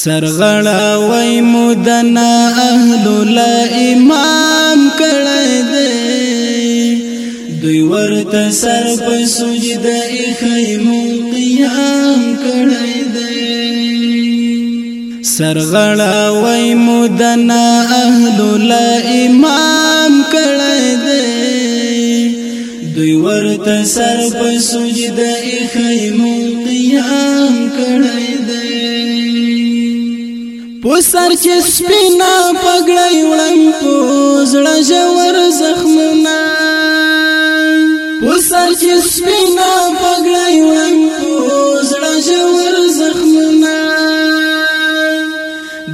سرغړا وای مودنا اهل لا امام کړه دې دوی ورته سر په سجده خیمو قیام کړه دې سرغړا وای مودنا اهل لا امام کړه دې دوی ورته سر په سجده خیمو قیام کړه په سر کې سپینا پګړې وړم په زړه ژور زخمونه په سر کې سپینا پګړې وړم په زړه ژور زخمونه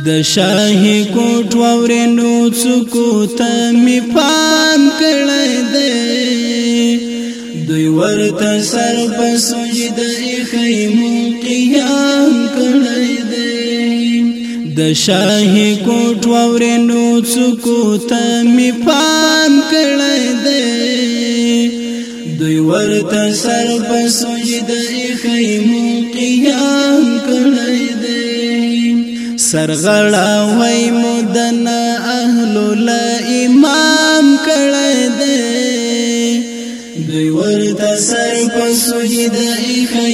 د شاهي کوټ ورنو څوک ته می پام کړی دی دوی ورته سر په سجده خیمو قیام کړی دی د شاهي کوټ ورنو څکو ته می پام کړی دی دوی ورته سر په سجده خی مو قیام کړی دی سرغړا وای مدن اهل لا امام کړی دی دوی ورته سر په سجده خی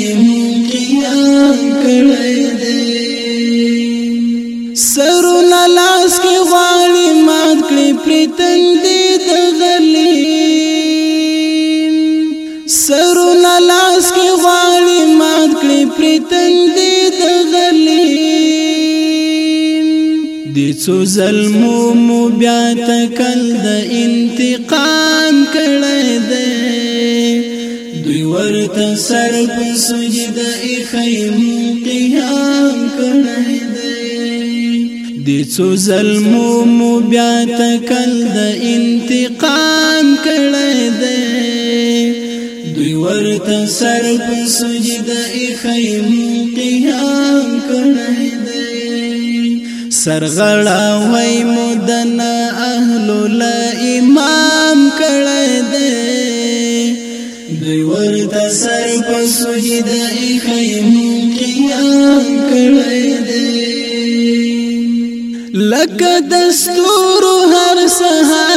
سرو لاس کې غواړي مات کړي پریتن دې د غلي د څو ظلم مو بیا تکل د انتقام کړي دې دوی ورته سر په سجده اخی مو قیام کړي دې د څو ظلم مو بیا تکل د انتقام کړي دې دوی ورته سر په سجده اخی قیام کړی دی سرغړا وای مدن اهل لا امام کړی دی دوی ورته سر په سجده اخی قیام کړی دی لکه دستور هر سهار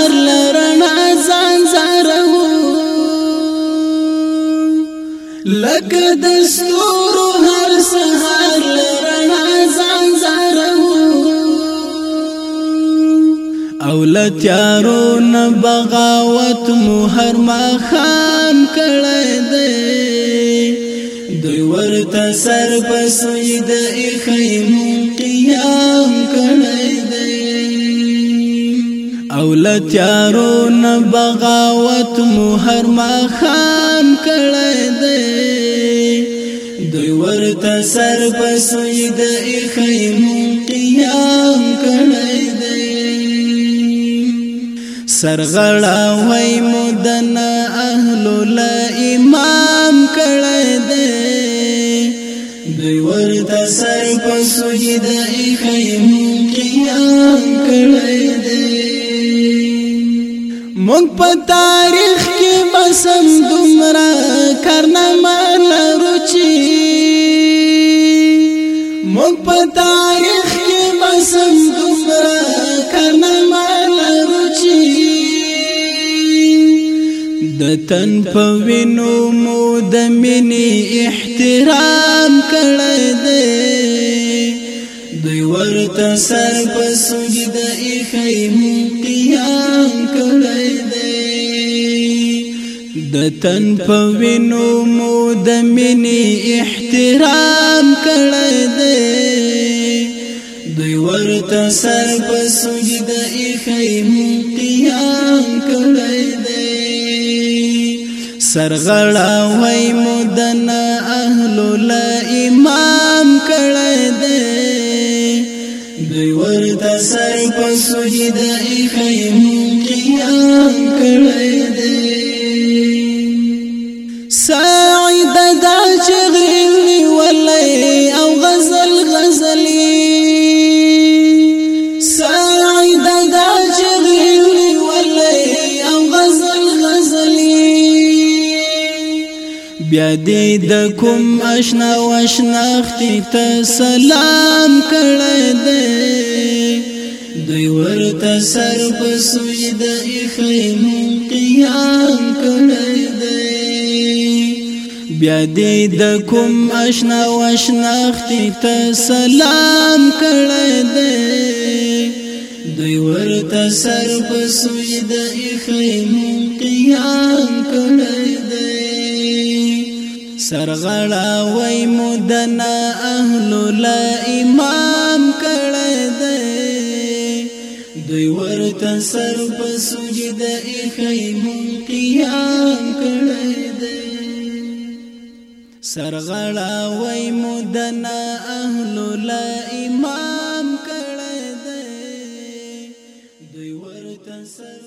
لکه د ستورو هر سهار لرنا ځان زارو او لتیارو نه بغاوت مو هر ما خام کړی دی دوی ورته سر پسوی د اخی مو قیام کړی او لتیارو نه بغاوت مو هر ما خام کړی دی دوی ورته سر پسید اخی مو قیام کړی دی سرغړا وای مدن اهل لا امام کړی دی دوی ورته سر پسید اخی مو قیام کړی دی مونږ په تاریخ کې بسم دومره کارنامه لرو چې مونږ په تاریخ کې بسم دومره کارنامه لرو چې د تن په وینو مو د مینې احترام کړی دی دوی ورته سر په سجده ایخی مون قیام کړی دی د تن په وینو مو د مینې احترام کړی دی دوی ورته سر په سجده ایخی مون قیام کړی دی سرغړا وای مو د نه اهل لا امام کړی دی دوی ورته سر په سجده ایښی قیام کړی بیا دې د کوم آشنا واشناختی ته سلام کړی دی دوی ورته سر په سوی د اخیم قیام کړی دی بیا دې د کوم آشنا واشناختی ته سلام کړی دی دوی ورته سر په سوی د اخیم قیام کړی دی سرغړا وای مدنا اهل لا امام کړه دې دوی ورته سر په سجده اخی مون قیام کړه دې سرغړا وای مدنا اهل لا امام کړه دې دوی ورته سر